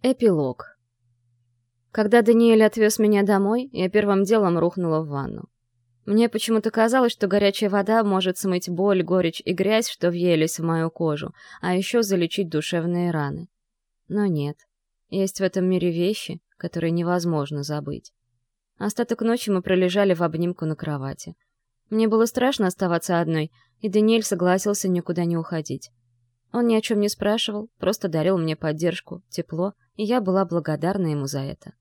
Эпилог. Когда Даниэль отвез меня домой, я первым делом рухнула в ванну. Мне почему-то казалось, что горячая вода может смыть боль, горечь и грязь, что въелись в мою кожу, а еще залечить душевные раны. Но нет. Есть в этом мире вещи, которые невозможно забыть. Остаток ночи мы пролежали в обнимку на кровати. Мне было страшно оставаться одной, и Даниэль согласился никуда не уходить. Он ни о чем не спрашивал, просто дарил мне поддержку, тепло, и я была благодарна ему за это.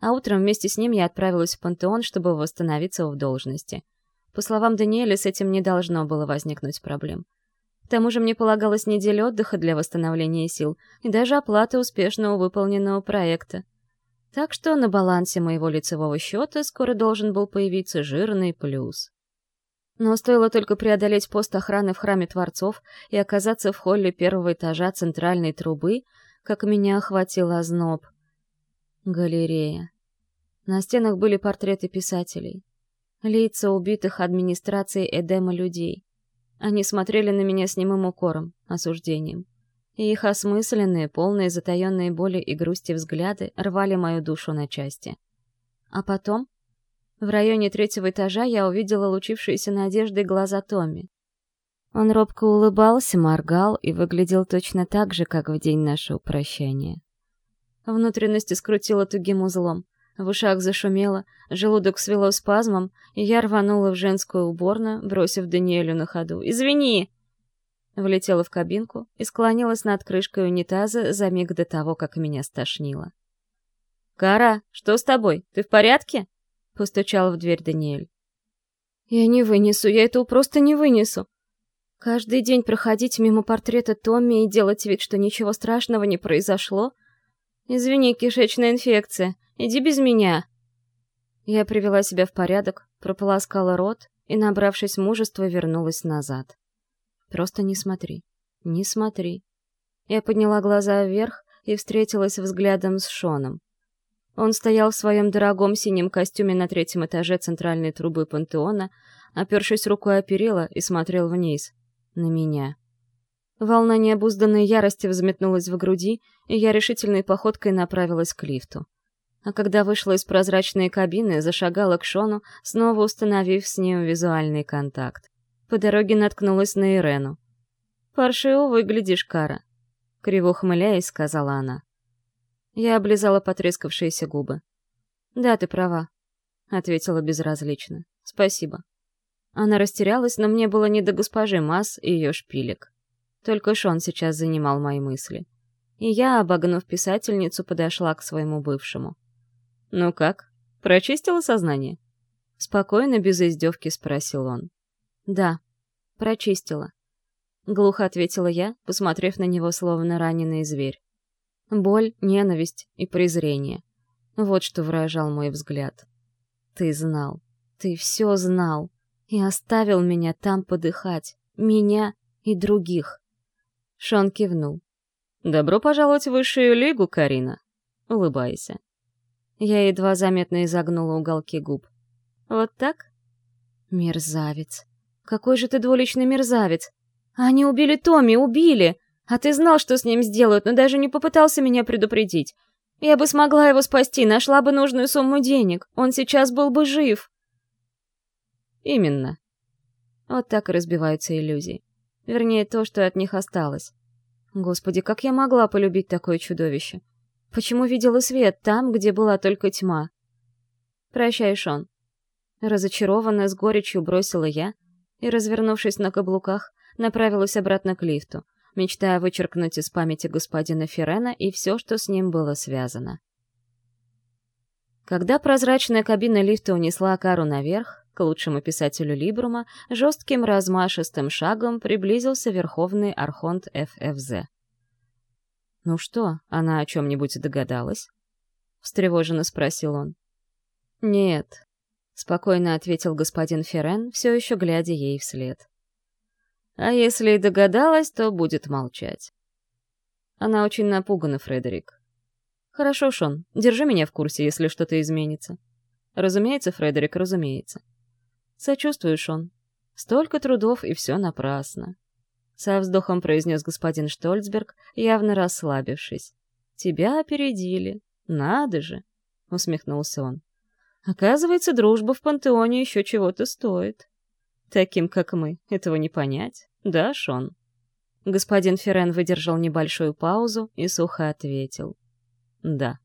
А утром вместе с ним я отправилась в пантеон, чтобы восстановиться в должности. По словам Даниэля, с этим не должно было возникнуть проблем. К тому же мне полагалась неделя отдыха для восстановления сил и даже оплата успешного выполненного проекта. Так что на балансе моего лицевого счета скоро должен был появиться жирный плюс. Но стоило только преодолеть пост охраны в храме Творцов и оказаться в холле первого этажа центральной трубы, как меня охватил озноб. Галерея. На стенах были портреты писателей. Лица убитых администрацией Эдема людей. Они смотрели на меня с немым укором, осуждением. И их осмысленные, полные затаенные боли и грусти взгляды рвали мою душу на части. А потом в районе третьего этажа я увидела лучившиеся надеждой глаза Томми. Он робко улыбался, моргал и выглядел точно так же, как в день нашего прощания. Внутренности скрутило тугим узлом, в ушах зашумело, желудок свело спазмом, и я рванула в женскую уборную, бросив Даниэлю на ходу. «Извини!» Влетела в кабинку и склонилась над крышкой унитаза за миг до того, как меня стошнило. «Кара, что с тобой? Ты в порядке?» — постучал в дверь Даниэль. «Я не вынесу, я этого просто не вынесу. Каждый день проходить мимо портрета Томми и делать вид, что ничего страшного не произошло? Извини, кишечная инфекция, иди без меня». Я привела себя в порядок, прополоскала рот и, набравшись мужества, вернулась назад. «Просто не смотри, не смотри». Я подняла глаза вверх и встретилась взглядом с Шоном. Он стоял в своем дорогом синем костюме на третьем этаже центральной трубы пантеона, опершись рукой о перила и смотрел вниз, на меня. Волна необузданной ярости взметнулась в груди, и я решительной походкой направилась к лифту. А когда вышла из прозрачной кабины, зашагала к Шону, снова установив с ним визуальный контакт. По дороге наткнулась на Ирену. «Паршиво выглядишь, Кара», — криво ухмыляясь, сказала она. Я облизала потрескавшиеся губы. «Да, ты права», — ответила безразлично. «Спасибо». Она растерялась, но мне было не до госпожи Масс и ее шпилек. Только Шон сейчас занимал мои мысли. И я, обогнув писательницу, подошла к своему бывшему. «Ну как, прочистила сознание?» Спокойно, без издевки спросил он. «Да, прочистила», — глухо ответила я, посмотрев на него словно раненый зверь. Боль, ненависть и презрение. Вот что выражал мой взгляд. Ты знал. Ты все знал. И оставил меня там подыхать. Меня и других. Шон кивнул. «Добро пожаловать в высшую лигу, Карина!» Улыбайся. Я едва заметно изогнула уголки губ. «Вот так?» «Мерзавец! Какой же ты двуличный мерзавец! Они убили Томми, убили! А ты знал, что с ним сделают, но даже не попытался меня предупредить. Я бы смогла его спасти, нашла бы нужную сумму денег. Он сейчас был бы жив. Именно. Вот так и разбиваются иллюзии. Вернее, то, что от них осталось. Господи, как я могла полюбить такое чудовище? Почему видела свет там, где была только тьма? Прощай, Шон. Разочарованно, с горечью бросила я и, развернувшись на каблуках, направилась обратно к лифту, мечтая вычеркнуть из памяти господина Ферена и все, что с ним было связано. Когда прозрачная кабина лифта унесла Кару наверх, к лучшему писателю Либрума, жестким размашистым шагом приблизился верховный архонт ФФЗ. «Ну что, она о чем-нибудь догадалась?» — встревоженно спросил он. «Нет», — спокойно ответил господин Ферен, все еще глядя ей вслед. А если и догадалась, то будет молчать. Она очень напугана, Фредерик. Хорошо, Шон, держи меня в курсе, если что-то изменится. Разумеется, Фредерик, разумеется. Сочувствую, Шон. Столько трудов, и все напрасно. Со вздохом произнес господин Штольцберг, явно расслабившись. тебя опередили. Надо же!» — усмехнулся он. «Оказывается, дружба в пантеоне еще чего-то стоит. Таким, как мы, этого не понять. Да, Шон?» Господин Ферен выдержал небольшую паузу и сухо ответил. «Да».